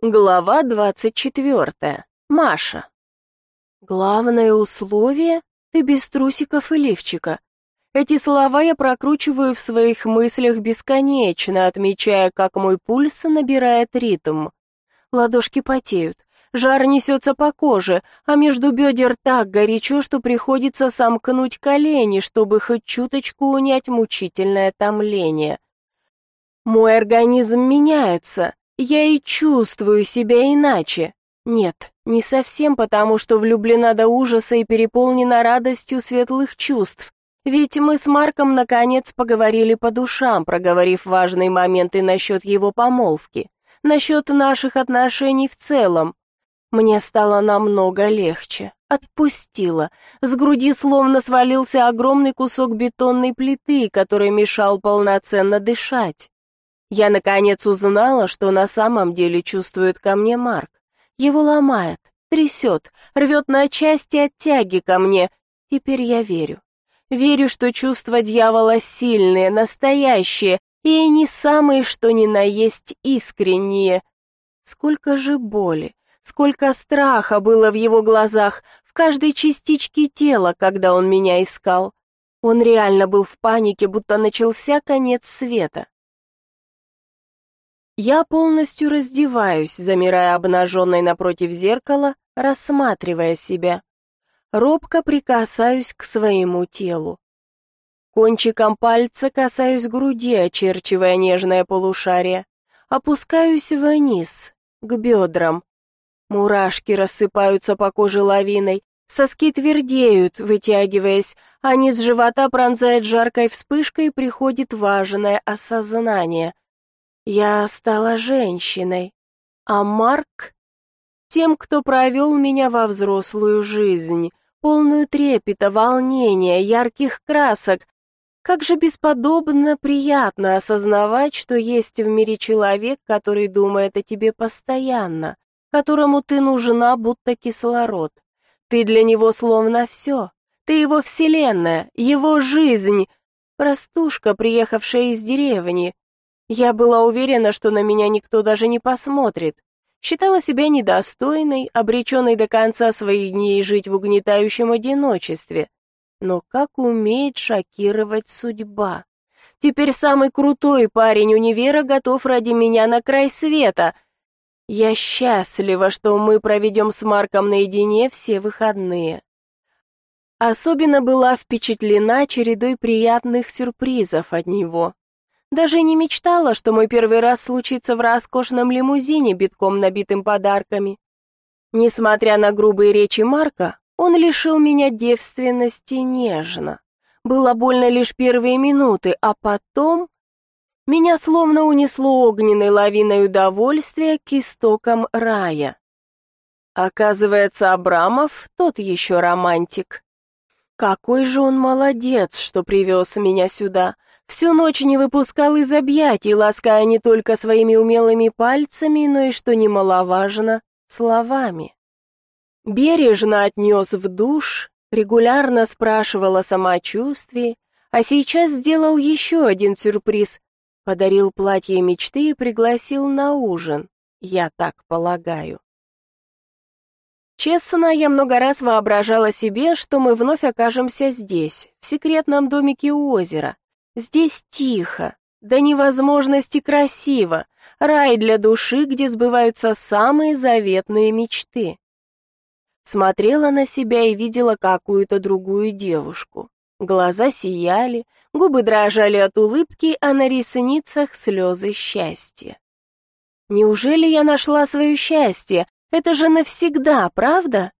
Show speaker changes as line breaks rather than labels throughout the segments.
Глава двадцать четвертая. Маша. Главное условие — ты без трусиков и лифчика. Эти слова я прокручиваю в своих мыслях бесконечно, отмечая, как мой пульс набирает ритм. Ладошки потеют, жар несется по коже, а между бедер так горячо, что приходится сомкнуть колени, чтобы хоть чуточку унять мучительное томление. Мой организм меняется, я и чувствую себя иначе. Нет, не совсем потому, что влюблена до ужаса и переполнена радостью светлых чувств. Ведь мы с Марком наконец поговорили по душам, проговорив важные моменты насчет его помолвки, насчет наших отношений в целом. Мне стало намного легче. Отпустила. С груди словно свалился огромный кусок бетонной плиты, который мешал полноценно дышать. Я, наконец, узнала, что на самом деле чувствует ко мне Марк. Его ломает, трясет, рвет на части от тяги ко мне. Теперь я верю. Верю, что чувства дьявола сильные, настоящие, и не самые, что ни на есть искренние. Сколько же боли, сколько страха было в его глазах, в каждой частичке тела, когда он меня искал. Он реально был в панике, будто начался конец света. Я полностью раздеваюсь, замирая обнаженной напротив зеркала, рассматривая себя. Робко прикасаюсь к своему телу. Кончиком пальца касаюсь груди, очерчивая нежное полушарие. Опускаюсь вниз, к бедрам. Мурашки рассыпаются по коже лавиной, соски твердеют, вытягиваясь, а низ живота пронзает жаркой вспышкой и приходит важное осознание — я стала женщиной, а Марк — тем, кто провел меня во взрослую жизнь, полную трепета, волнения, ярких красок. Как же бесподобно приятно осознавать, что есть в мире человек, который думает о тебе постоянно, которому ты нужна, будто кислород. Ты для него словно все. Ты его вселенная, его жизнь. Простушка, приехавшая из деревни, я была уверена, что на меня никто даже не посмотрит. Считала себя недостойной, обреченной до конца своих дней жить в угнетающем одиночестве. Но как умеет шокировать судьба. Теперь самый крутой парень универа готов ради меня на край света. Я счастлива, что мы проведем с Марком наедине все выходные. Особенно была впечатлена чередой приятных сюрпризов от него. Даже не мечтала, что мой первый раз случится в роскошном лимузине, битком набитым подарками. Несмотря на грубые речи Марка, он лишил меня девственности нежно. Было больно лишь первые минуты, а потом... Меня словно унесло огненной лавиной удовольствия к истокам рая. Оказывается, Абрамов тот еще романтик. Какой же он молодец, что привез меня сюда, Всю ночь не выпускал из объятий, лаская не только своими умелыми пальцами, но и, что немаловажно, словами. Бережно отнес в душ, регулярно спрашивал о самочувствии, а сейчас сделал еще один сюрприз. Подарил платье мечты и пригласил на ужин, я так полагаю. Честно, я много раз воображала себе, что мы вновь окажемся здесь, в секретном домике у озера, Здесь тихо, до невозможности красиво, рай для души, где сбываются самые заветные мечты. Смотрела на себя и видела какую-то другую девушку. Глаза сияли, губы дрожали от улыбки, а на ресницах слезы счастья. Неужели я нашла свое счастье? Это же навсегда, правда?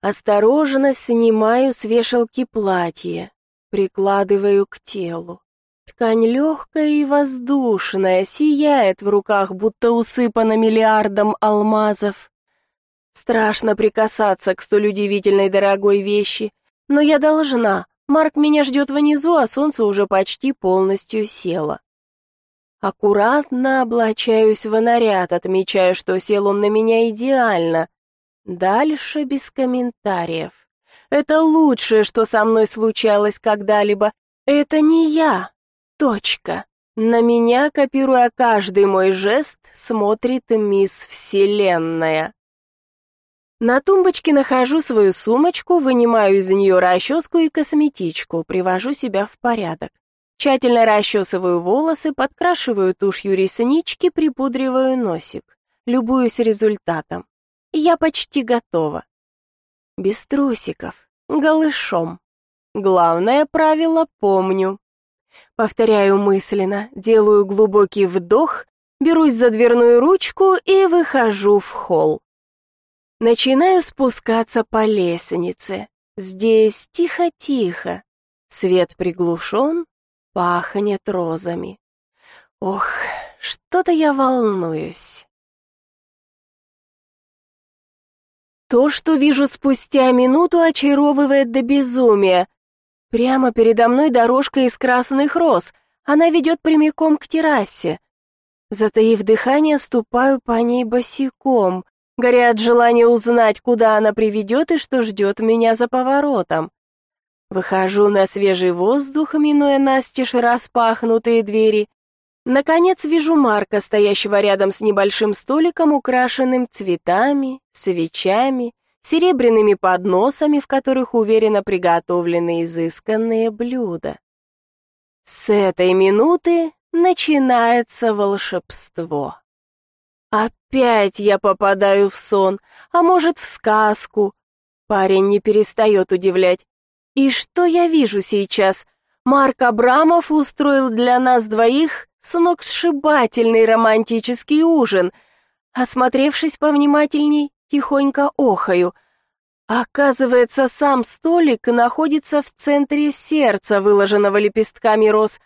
Осторожно снимаю с вешалки платье, Прикладываю к телу. Ткань легкая и воздушная, сияет в руках, будто усыпана миллиардом алмазов. Страшно прикасаться к столь удивительной дорогой вещи, но я должна. Марк меня ждет внизу, а солнце уже почти полностью село. Аккуратно облачаюсь в наряд, отмечая, что сел он на меня идеально. Дальше без комментариев. Это лучшее, что со мной случалось когда-либо. Это не я. Точка. На меня, копируя каждый мой жест, смотрит мисс Вселенная. На тумбочке нахожу свою сумочку, вынимаю из нее расческу и косметичку, привожу себя в порядок. Тщательно расчесываю волосы, подкрашиваю тушью реснички, припудриваю носик. Любуюсь результатом. Я почти готова. Без трусиков, голышом. Главное правило помню. Повторяю мысленно, делаю глубокий вдох, берусь за дверную ручку и выхожу в холл. Начинаю спускаться по лестнице. Здесь тихо-тихо. Свет приглушен, пахнет розами. Ох, что-то я волнуюсь. То, что вижу спустя минуту, очаровывает до безумия. Прямо передо мной дорожка из красных роз. Она ведет прямиком к террасе. Затаив дыхание, ступаю по ней босиком, горя от желания узнать, куда она приведет и что ждет меня за поворотом. Выхожу на свежий воздух, минуя настежь распахнутые двери. Наконец вижу Марка, стоящего рядом с небольшим столиком, украшенным цветами, свечами, серебряными подносами, в которых уверенно приготовлены изысканные блюда. С этой минуты начинается волшебство. Опять я попадаю в сон, а может, в сказку. Парень не перестает удивлять. И что я вижу сейчас? Марк Абрамов устроил для нас двоих сногсшибательный романтический ужин. Осмотревшись повнимательней, тихонько охаю. Оказывается, сам столик находится в центре сердца, выложенного лепестками роз.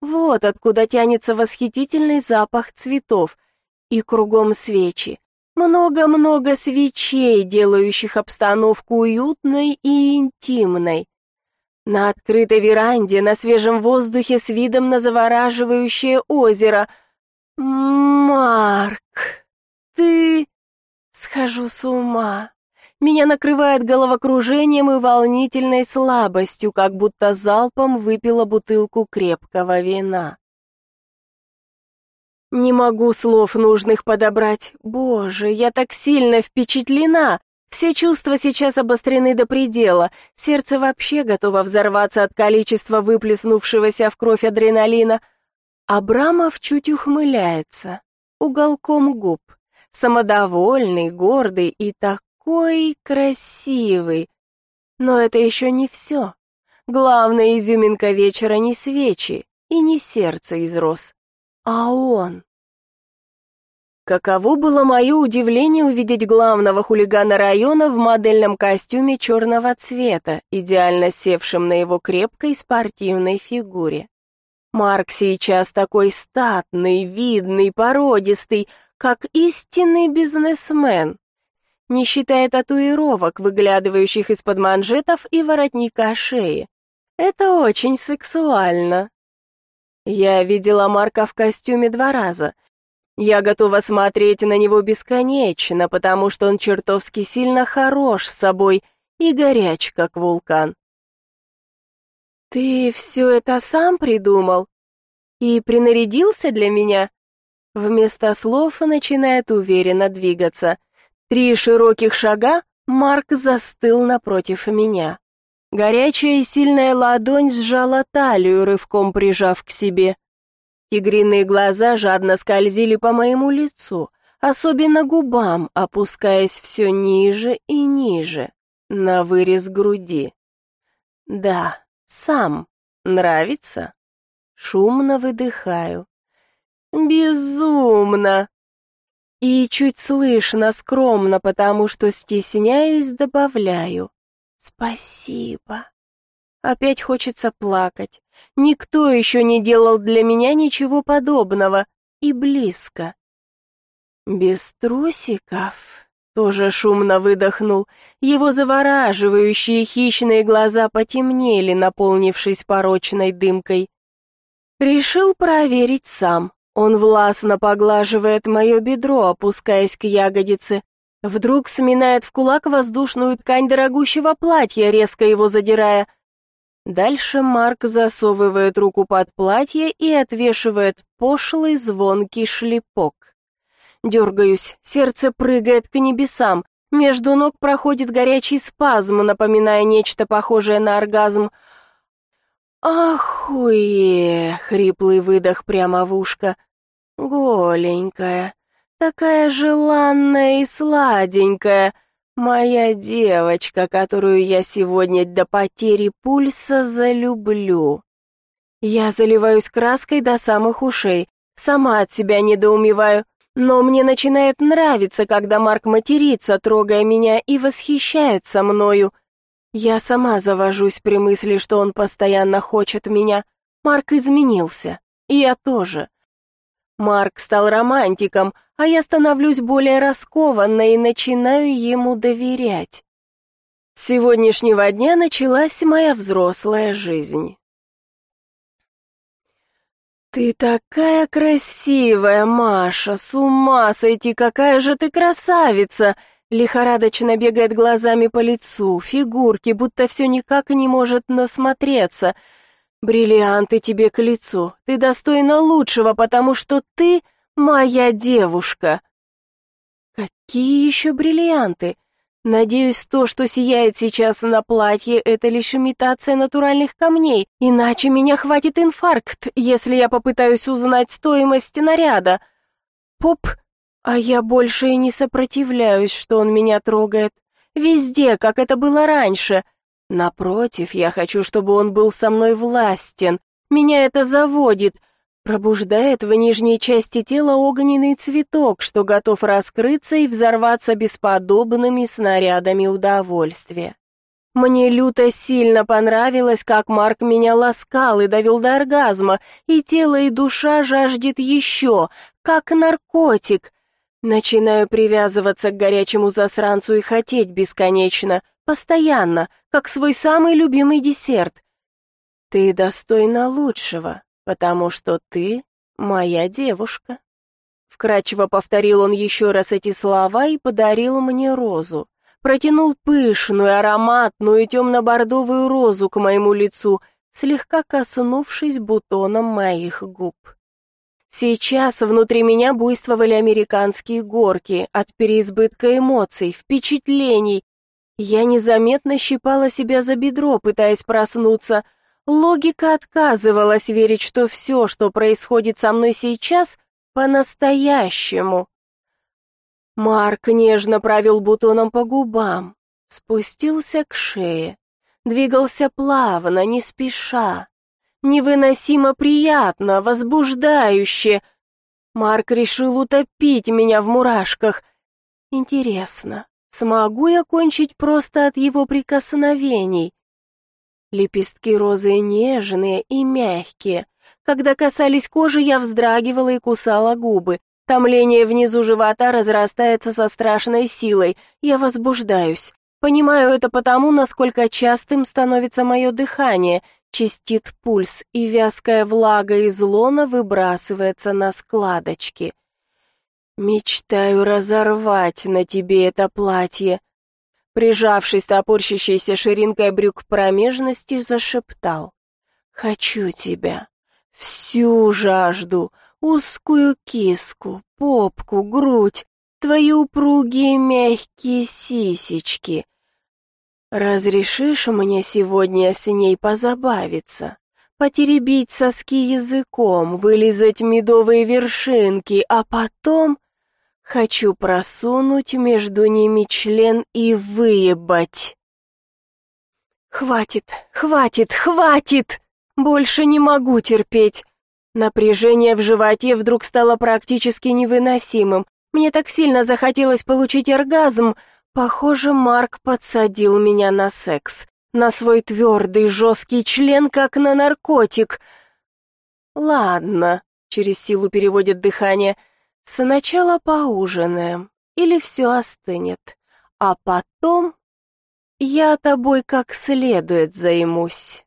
Вот откуда тянется восхитительный запах цветов. И кругом свечи. Много-много свечей, делающих обстановку уютной и интимной. На открытой веранде, на свежем воздухе с видом на завораживающее озеро. «Марк, ты...» Схожу с ума. Меня накрывает головокружением и волнительной слабостью, как будто залпом выпила бутылку крепкого вина. Не могу слов нужных подобрать. Боже, я так сильно впечатлена. Все чувства сейчас обострены до предела. Сердце вообще готово взорваться от количества выплеснувшегося в кровь адреналина. Абрамов чуть ухмыляется, уголком губ самодовольный, гордый и такой красивый. Но это еще не все. Главная изюминка вечера не свечи и не сердце из роз, а он. Каково было мое удивление увидеть главного хулигана района в модельном костюме черного цвета, идеально севшем на его крепкой спортивной фигуре. Марк сейчас такой статный, видный, породистый, как истинный бизнесмен, не считая татуировок, выглядывающих из-под манжетов и воротника шеи. Это очень сексуально. Я видела Марка в костюме два раза. Я готова смотреть на него бесконечно, потому что он чертовски сильно хорош с собой и горяч, как вулкан. «Ты все это сам придумал? И принарядился для меня?» Вместо слов начинает уверенно двигаться. Три широких шага, Марк застыл напротив меня. Горячая и сильная ладонь сжала талию, рывком прижав к себе. Тигриные глаза жадно скользили по моему лицу, особенно губам, опускаясь все ниже и ниже, на вырез груди. Да, сам. Нравится? Шумно выдыхаю. Безумно. И чуть слышно, скромно, потому что стесняюсь, добавляю. Спасибо. Опять хочется плакать. Никто еще не делал для меня ничего подобного. И близко. Без трусиков. Тоже шумно выдохнул. Его завораживающие хищные глаза потемнели, наполнившись порочной дымкой. Решил проверить сам. Он властно поглаживает мое бедро, опускаясь к ягодице. Вдруг сминает в кулак воздушную ткань дорогущего платья, резко его задирая. Дальше Марк засовывает руку под платье и отвешивает пошлый звонкий шлепок. Дергаюсь, сердце прыгает к небесам, между ног проходит горячий спазм, напоминая нечто похожее на оргазм. «Ахуе!» — хриплый выдох прямо в ушко. «Голенькая, такая желанная и сладенькая, моя девочка, которую я сегодня до потери пульса залюблю». Я заливаюсь краской до самых ушей, сама от себя недоумеваю. Но мне начинает нравиться, когда Марк матерится, трогая меня и восхищается мною. Я сама завожусь при мысли, что он постоянно хочет меня. Марк изменился, и я тоже. Марк стал романтиком, а я становлюсь более раскованной и начинаю ему доверять. С сегодняшнего дня началась моя взрослая жизнь. «Ты такая красивая, Маша, с ума сойти, какая же ты красавица!» Лихорадочно бегает глазами по лицу, фигурки, будто все никак не может насмотреться. «Бриллианты тебе к лицу, ты достойна лучшего, потому что ты моя девушка!» «Какие еще бриллианты?» Надеюсь, то, что сияет сейчас на платье, это лишь имитация натуральных камней, иначе меня хватит инфаркт, если я попытаюсь узнать стоимость наряда. Поп, а я больше и не сопротивляюсь, что он меня трогает. Везде, как это было раньше. Напротив, я хочу, чтобы он был со мной властен. Меня это заводит, Пробуждает в нижней части тела огненный цветок, что готов раскрыться и взорваться бесподобными снарядами удовольствия. Мне люто сильно понравилось, как Марк меня ласкал и довел до оргазма, и тело и душа жаждет еще, как наркотик. Начинаю привязываться к горячему засранцу и хотеть бесконечно, постоянно, как свой самый любимый десерт. Ты достойна лучшего, потому что ты моя девушка». Вкратчиво повторил он еще раз эти слова и подарил мне розу. Протянул пышную, ароматную темно-бордовую розу к моему лицу, слегка коснувшись бутоном моих губ. Сейчас внутри меня буйствовали американские горки от переизбытка эмоций, впечатлений. Я незаметно щипала себя за бедро, пытаясь проснуться — Логика отказывалась верить, что все, что происходит со мной сейчас, по-настоящему. Марк нежно провел бутоном по губам, спустился к шее, двигался плавно, не спеша. Невыносимо приятно, возбуждающе. Марк решил утопить меня в мурашках. Интересно, смогу я кончить просто от его прикосновений? Лепестки розы нежные и мягкие. Когда касались кожи, я вздрагивала и кусала губы. Томление внизу живота разрастается со страшной силой. Я возбуждаюсь. Понимаю это потому, насколько частым становится мое дыхание, чистит пульс, и вязкая влага из лона выбрасывается на складочки. Мечтаю разорвать на тебе это платье, Прижавшись топорщащейся ширинкой брюк промежности, зашептал. «Хочу тебя, всю жажду, узкую киску, попку, грудь, твои упругие мягкие сисечки. Разрешишь мне сегодня с ней позабавиться?» потеребить соски языком, вылизать медовые вершинки, а потом Хочу просунуть между ними член и выебать. Хватит, хватит, хватит! Больше не могу терпеть. Напряжение в животе вдруг стало практически невыносимым. Мне так сильно захотелось получить оргазм. Похоже, Марк подсадил меня на секс. На свой твердый, жесткий член, как на наркотик. Ладно, через силу переводит дыхание — Сначала поужинаем, или все остынет, а потом я тобой как следует займусь.